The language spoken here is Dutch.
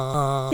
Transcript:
Uh...